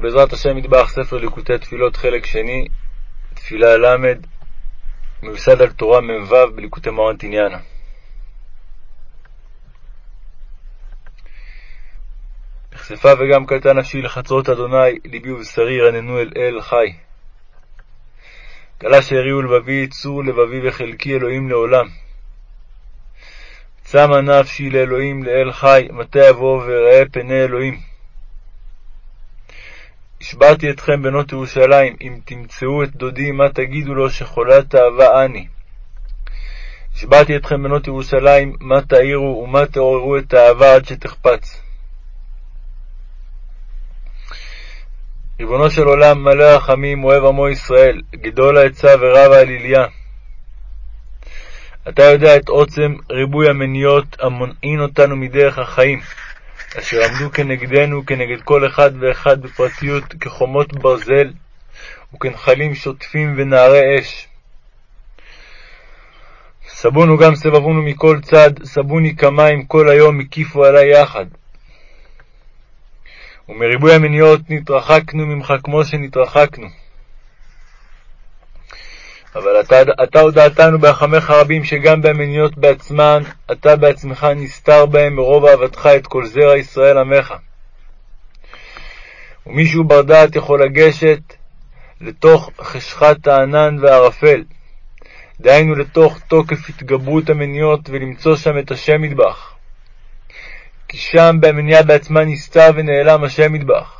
בעזרת השם מטבח ספר ליקוטי תפילות חלק שני, תפילה ל', מיוסד על תורה מ"ו בליקוטי מורן תניאנה. נחשפה וגם קלטה נפשי לחצרות אדוני, ליבי ובשרי רננו אל אל חי. כלה שהריעו לבבי, צור לבבי וחלקי אלוהים לעולם. צמה נפשי לאלוהים לאל חי, מתי יבוא ואראה פני אלוהים. השבעתי אתכם בנות ירושלים, אם תמצאו את דודי, מה תגידו לו שחולת אהבה אני? השבעתי אתכם בנות ירושלים, מה תעירו ומה תעוררו את האהבה עד שתחפץ. ריבונו של עולם, מלא רחמים, אוהב עמו ישראל, גדול העצה ורב העליליה. אתה יודע את עוצם ריבוי המניות המונעין אותנו מדרך החיים. אשר עמדו כנגדנו, כנגד כל אחד ואחד בפרטיות, כחומות ברזל, וכנחלים שוטפים ונערי אש. סבונו גם סבבונו מכל צד, סבוני כמים כל היום, הקיפו עלי יחד. ומריבוי המניות נתרחקנו ממך כמו שנתרחקנו. אבל אתה, אתה הודעתנו בהחמך רבים שגם במניות בעצמן, אתה בעצמך נסתר בהם מרוב אהבתך את כל זרע ישראל עמך. ומישהו בר דעת יכול לגשת לתוך חשכת הענן והערפל, דהיינו לתוך תוקף התגברות המניות, ולמצוא שם את השם מטבח. כי שם במניעה בעצמה נסתר ונעלם השם מטבח.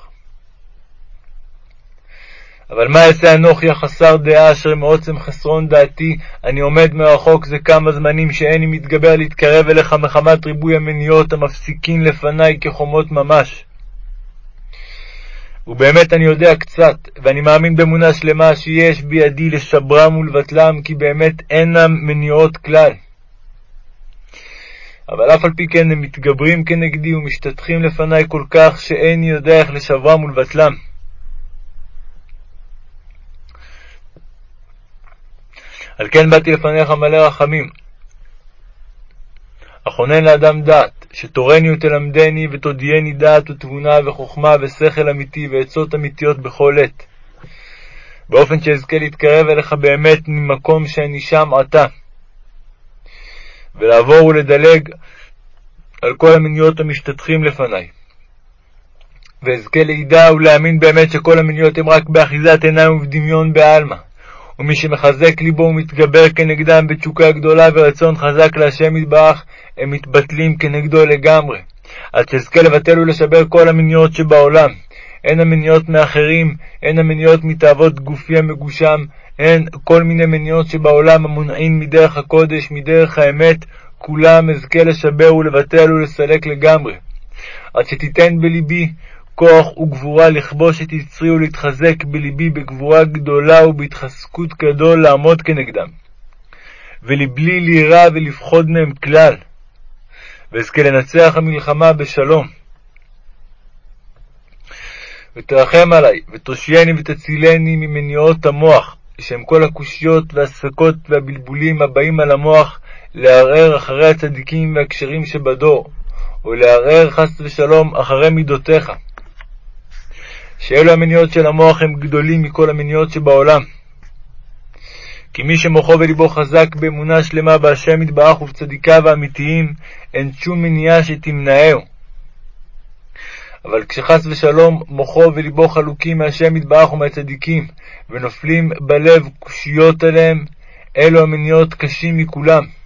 אבל מה אעשה אנוכי החסר דעה, אשר מעוצם חסרון דעתי אני עומד מרחוק זה כמה זמנים שאיני מתגבר להתקרב אליך מחמת ריבוי המניות המפסיקין לפניי כחומות ממש. ובאמת אני יודע קצת, ואני מאמין באמונה שלמה שיש בידי לשברם ולבטלם, כי באמת אינם מניעות כלל. אבל אף על פי כן הם מתגברים כנגדי ומשתטחים לפניי כל כך, שאיני יודע איך לשברם ולבטלם. על כן באתי לפניך מלא רחמים. אכונן לאדם דעת, שתורני ותלמדני ותודיעני דעת ותבונה וחוכמה ושכל אמיתי ועצות אמיתיות בכל עת, באופן שאזכה להתקרב אליך באמת ממקום שאני שם עתה, ולעבור ולדלג על כל המניות המשתטחים לפניי. ואזכה לידע ולהאמין באמת שכל המניות הם רק באחיזת עיניים ובדמיון בעלמא. ומי שמחזק ליבו ומתגבר כנגדם בתשוקה גדולה ורצון חזק להשם יתברך, הם מתבטלים כנגדו לגמרי, עד שאזכה לבטל ולשבר כל המניות שבעולם, הן המניות מאחרים, הן המניות מתאוות גופי המגושם, הן כל מיני מניות שבעולם המונעים מדרך הקודש, מדרך האמת, כולם אזכה לשבר ולבטל ולסלק לגמרי. עד שתיתן בלבי כוח וגבורה לכבוש את יצרי ולהתחזק בלבי בגבורה גדולה ובהתחזקות גדול לעמוד כנגדם, ולבלי לירא ולפחוד מהם כלל, ואזכה לנצח המלחמה בשלום. ותרחם עלי, ותושייני ותצילני ממניעות המוח, שהם כל הקושיות והספקות והבלבולים הבאים על המוח לערער אחרי הצדיקים והכשרים שבדור, ולערער חס ושלום אחרי מידותיך. שאלו המניות של המוח הם גדולים מכל המניות שבעולם. כי מי שמוחו ולבו חזק באמונה שלמה בהשם יתברך ובצדיקיו האמיתיים, אין שום מניעה שתמנעהו. אבל כשחס ושלום מוחו ולבו חלוקים מהשם יתברך ומהצדיקים, ונופלים בלב קושיות עליהם, אלו המניות קשים מכולם.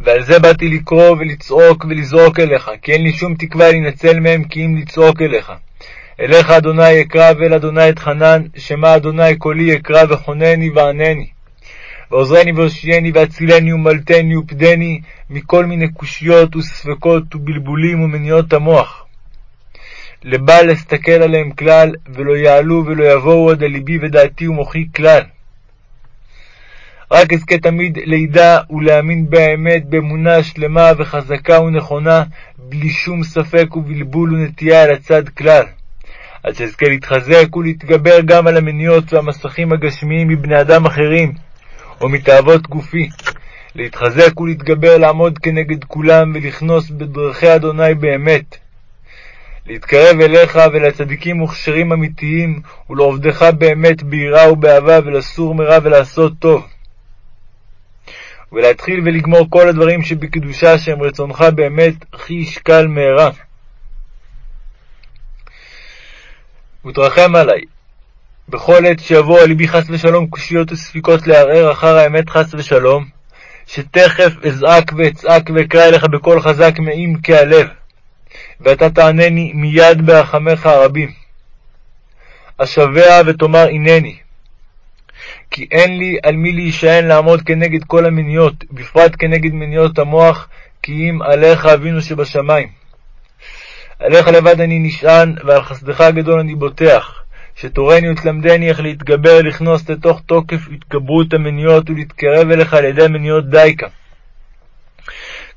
ועל זה באתי לקרוא ולצעוק ולזעוק אליך, כי אין לי שום תקווה להינצל מהם כי אם לצעוק אליך. אליך אדוני אקרא ואל אדוני אתחנן, שמע אדוני קולי אקרא וכונני וענני. ועוזרני והושיעני והצילני ומלטני ופדני מכל מיני קושיות וספקות ובלבולים ומניעות המוח. לבל אסתכל עליהם כלל, ולא יעלו ולא יבואו עד אל ליבי ודעתי ומוחי כלל. רק אזכה תמיד לידע ולהאמין באמת באמונה שלמה וחזקה ונכונה, בלי שום ספק ובלבול ונטייה על הצד כלל. עד שאזכה להתחזק ולהתגבר גם על המניות והמסכים הגשמיים מבני אדם אחרים, או מתאוות גופי, להתחזק ולהתגבר לעמוד כנגד כולם ולכנוס בדרכי אדוני באמת. להתקרב אליך ולצדיקים מוכשרים אמיתיים, ולעובדך באמת ביראה ובאהבה, ולסור מרע ולעשות טוב. ולהתחיל ולגמור כל הדברים שבקדושה שהם רצונך באמת, הכי ישקל מהרה. ותרחם עלי, בכל עת שיבואו על ליבי חס ושלום קושיות וספיקות לערער אחר האמת חס ושלום, שתכף אזעק ואצעק ואקרא אליך בקול חזק מעמקי הלב, ואתה תענני מיד ברחמיך הרבים. אשבע ותאמר הנני. כי אין לי על מי להישען לעמוד כנגד כל המניות, בפרט כנגד מניות המוח, כי אם עליך אבינו שבשמיים. עליך לבד אני נשען, ועל חסדך הגדול אני בוטח. שתורני ותלמדני איך להתגבר, לכנוס לתוך תוקף התגברות המניות ולהתקרב אליך על ידי מניות דייקה.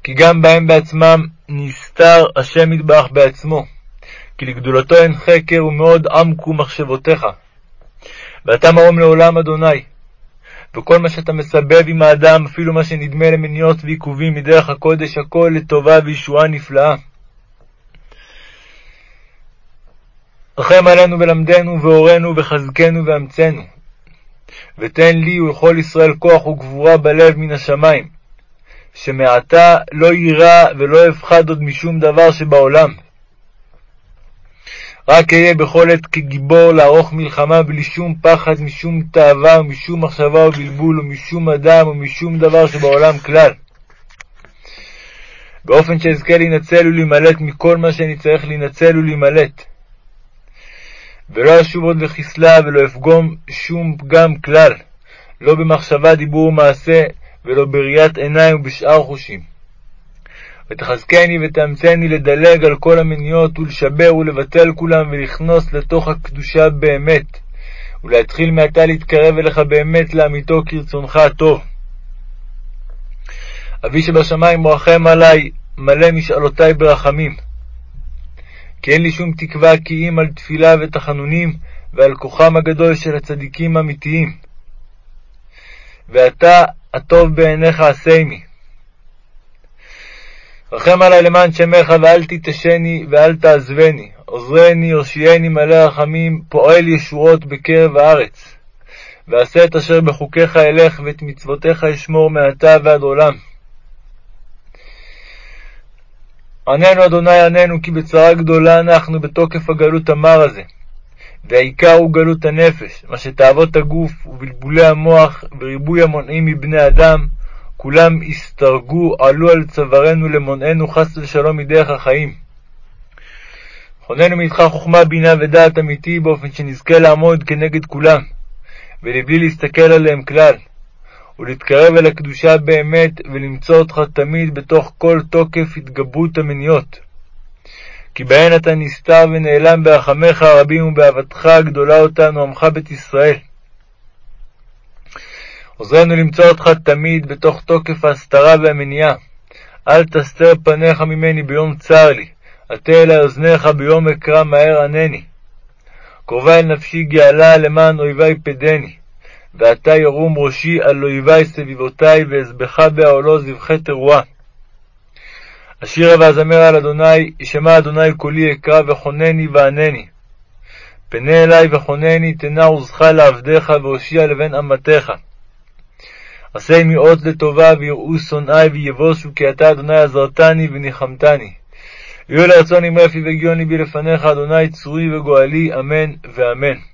כי גם בהם בעצמם נסתר השם יתברך בעצמו, כי לגדולתו אין חקר ומאוד עמקו מחשבותיך. ואתה מרום לעולם אדוני. וכל מה שאתה מסבב עם האדם, אפילו מה שנדמה למניות ועיכובים מדרך הקודש, הכל לטובה וישועה נפלאה. רחם עלינו ולמדנו והורנו וחזקנו ואמצנו. ותן לי ולכל ישראל כוח וגבורה בלב מן השמיים, שמעתה לא יירא ולא אפחד עוד משום דבר שבעולם. רק אהיה בכל עת כגיבור לערוך מלחמה בלי שום פחד משום תאווה ומשום מחשבה ובלבול ומשום אדם ומשום דבר שבעולם כלל. באופן שאזכה להינצל ולהימלט מכל מה שאני צריך להינצל ולהימלט. ולא אשוב עוד לחסלה, ולא אפגום שום פגם כלל, לא במחשבה, דיבור ומעשה, ולא בראיית עיניים ובשאר חושים. ותחזקני ותאמצני לדלג על כל המניות, ולשבר ולבטל כולם, ולכנוס לתוך הקדושה באמת, ולהתחיל מעתה להתקרב אליך באמת לאמיתו כרצונך הטוב. אבי שבשמיים רחם עלי, מלא משאלותי ברחמים. כי אין לי שום תקווה כי אם על תפילה ותחנונים ועל כוחם הגדול של הצדיקים האמיתיים. ואתה הטוב בעיניך עשני. רחם עלי למען שמך, ואל תתשני ואל תעזבני. עוזרני, הושיעני מלא רחמים, פועל ישועות בקרב הארץ. ועשה את אשר בחוקיך אלך, ואת מצוותיך אשמור מעתה ועד עולם. עננו אדוני עננו כי בצרה גדולה אנחנו בתוקף הגלות המר הזה. והעיקר הוא גלות הנפש, מה שתאוות הגוף ובלבולי המוח וריבוי המונעים מבני אדם, כולם הסתרגו, עלו על צווארנו למונענו חס ושלום מדרך החיים. חוננו מאיתך חוכמה, בינה ודעת אמיתי, באופן שנזכה לעמוד כנגד כולם, ולבלי להסתכל עליהם כלל. ולהתקרב אל הקדושה באמת, ולמצוא אותך תמיד בתוך כל תוקף התגברות המניות. כי בהן אתה נסתר ונעלם ברחמיך הרבים ובאהבתך הגדולה אותנו, עמך בית ישראל. עוזרנו למצוא אותך תמיד בתוך תוקף ההסתרה והמניעה. אל תסתר פניך ממני ביום צר לי, עטה אלי אוזניך ביום אקרא מהר ענני. קרובה אל נפשי גאלה למען אויבי פדני. ועתה ירום ראשי על אויבי סביבותי, ואזבחה בעולו זבחי תרועה. אשירה ואזמר על אדוני, שמע אדוני קולי אקרא, וכונני וענני. פנה אלי וכונני, תנה עוזך לעבדיך, והושיע לבן אמתך. עשה עמי לטובה, ויראו שונאי, ויבושו, כי אתה אדוני עזרתני וניחמתני. יהיו לרצון עם רפי וגיון ליבי לפניך, אדוני צורי וגואלי, אמן ואמן.